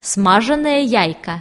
смаженое яйко